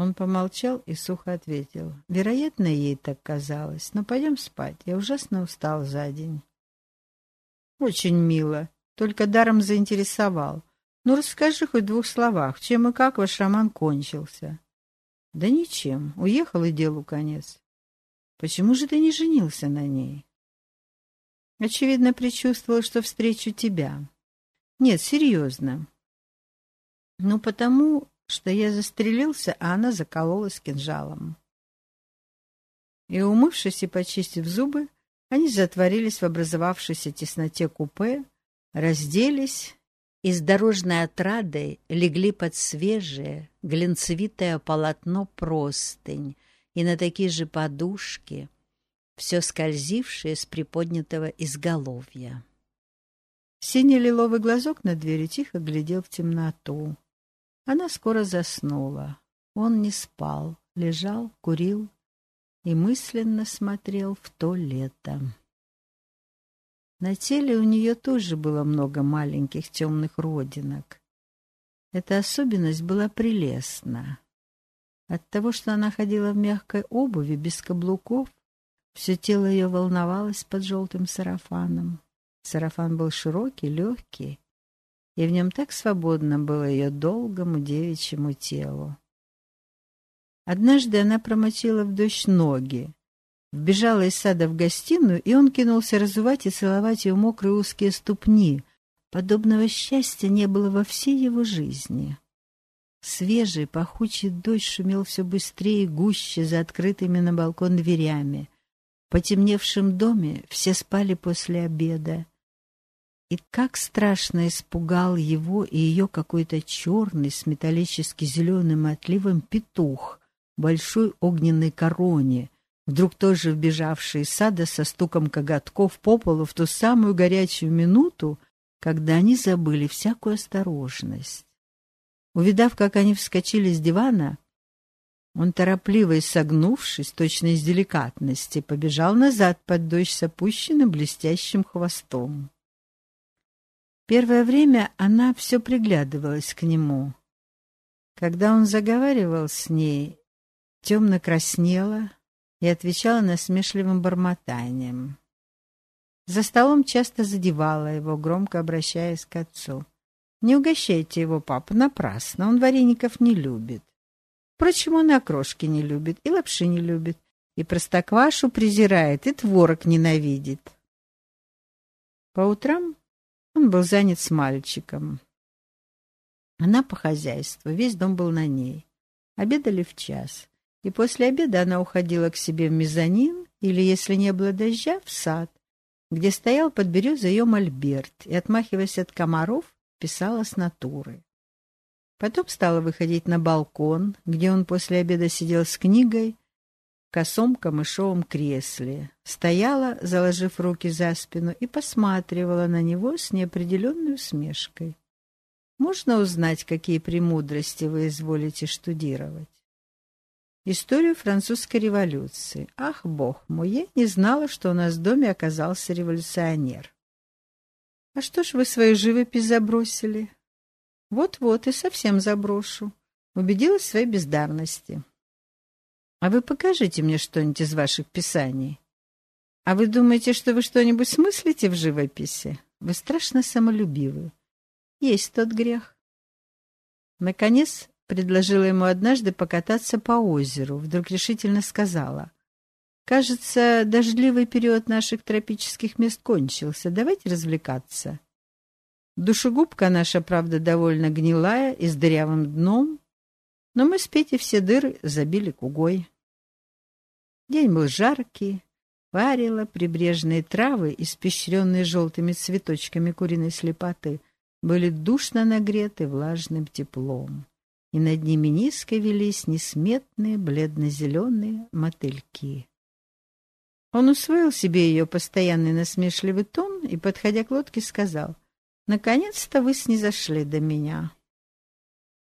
Он помолчал и сухо ответил. Вероятно, ей так казалось. Но пойдем спать. Я ужасно устал за день. Очень мило. Только даром заинтересовал. Ну, расскажи хоть в двух словах, чем и как ваш роман кончился. Да ничем. Уехал и делу конец. Почему же ты не женился на ней? Очевидно, предчувствовал, что встречу тебя. Нет, серьезно. Ну, потому, что я застрелился, а она закололась кинжалом. И, умывшись и почистив зубы, они затворились в образовавшейся тесноте купе, разделись и с дорожной отрадой легли под свежее, глинцевитое полотно простынь и на такие же подушки, все скользившее с приподнятого изголовья. Синий лиловый глазок на двери тихо глядел в темноту. Она скоро заснула. Он не спал, лежал, курил и мысленно смотрел в то лето. На теле у нее тоже было много маленьких темных родинок. Эта особенность была прелестна. От того, что она ходила в мягкой обуви, без каблуков, все тело ее волновалось под желтым сарафаном. Сарафан был широкий, легкий, и в нем так свободно было ее долгому девичьему телу. Однажды она промочила в дождь ноги, вбежала из сада в гостиную, и он кинулся разувать и целовать ее мокрые узкие ступни. Подобного счастья не было во всей его жизни. Свежий, пахучий дождь шумел все быстрее и гуще за открытыми на балкон дверями. В потемневшем доме все спали после обеда. И как страшно испугал его и ее какой-то черный с металлически зеленым отливом петух большой огненной короне, вдруг тоже вбежавший из сада со стуком коготков по полу в ту самую горячую минуту, когда они забыли всякую осторожность. Увидав, как они вскочили с дивана, он, торопливо и согнувшись, точно из деликатности, побежал назад под дождь с опущенным блестящим хвостом. Первое время она все приглядывалась к нему. Когда он заговаривал с ней, темно краснела и отвечала насмешливым бормотанием. За столом часто задевала его, громко обращаясь к отцу. «Не угощайте его, папа, напрасно, он вареников не любит. Впрочем, он и окрошки не любит, и лапши не любит, и простоквашу презирает, и творог ненавидит». По утрам он был занят с мальчиком. Она по хозяйству, весь дом был на ней. Обедали в час. И после обеда она уходила к себе в мезонин, или, если не было дождя, в сад, где стоял под березой ее мольберт, и, отмахиваясь от комаров, писала с натуры. Потом стала выходить на балкон, где он после обеда сидел с книгой косом камышовом кресле, стояла, заложив руки за спину, и посматривала на него с неопределенной усмешкой. «Можно узнать, какие премудрости вы изволите штудировать?» «Историю французской революции. Ах, бог мой, я не знала, что у нас в доме оказался революционер». «А что ж вы свою живопись забросили?» «Вот-вот, и совсем заброшу». Убедилась в своей бездарности. А вы покажите мне что-нибудь из ваших писаний. А вы думаете, что вы что-нибудь смыслите в живописи? Вы страшно самолюбивы. Есть тот грех. Наконец, предложила ему однажды покататься по озеру. Вдруг решительно сказала. Кажется, дождливый период наших тропических мест кончился. Давайте развлекаться. Душегубка наша, правда, довольно гнилая и с дырявым дном, но мы с Петей все дыры забили кугой. День был жаркий, парило, прибрежные травы, испещренные желтыми цветочками куриной слепоты, были душно нагреты влажным теплом, и над ними низко велись несметные бледно-зеленые мотыльки. Он усвоил себе ее постоянный насмешливый тон и, подходя к лодке, сказал, «Наконец-то вы снизошли до меня».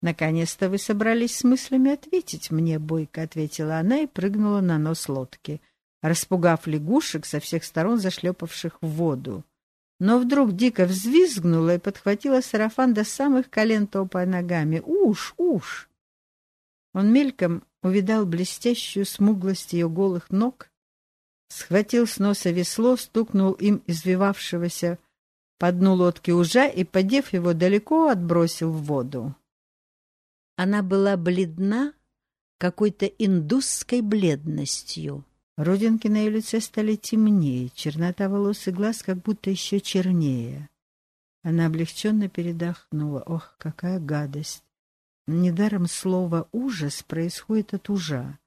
«Наконец-то вы собрались с мыслями ответить мне», — бойко ответила она и прыгнула на нос лодки, распугав лягушек со всех сторон зашлепавших в воду. Но вдруг дико взвизгнула и подхватила сарафан до самых колен, топая ногами. «Уж, уж!» Он мельком увидал блестящую смуглость ее голых ног, схватил с носа весло, стукнул им извивавшегося по дну лодки ужа и, подев его далеко, отбросил в воду. Она была бледна какой-то индусской бледностью. Родинки на ее лице стали темнее, чернота волос и глаз как будто еще чернее. Она облегченно передохнула. Ох, какая гадость! Недаром слово «ужас» происходит от ужа.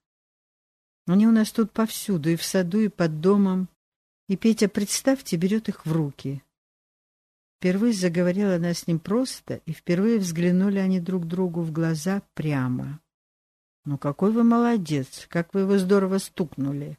Они у нас тут повсюду, и в саду, и под домом. И Петя, представьте, берет их в руки. Впервые заговорила она с ним просто, и впервые взглянули они друг другу в глаза прямо. «Ну какой вы молодец! Как вы его здорово стукнули!»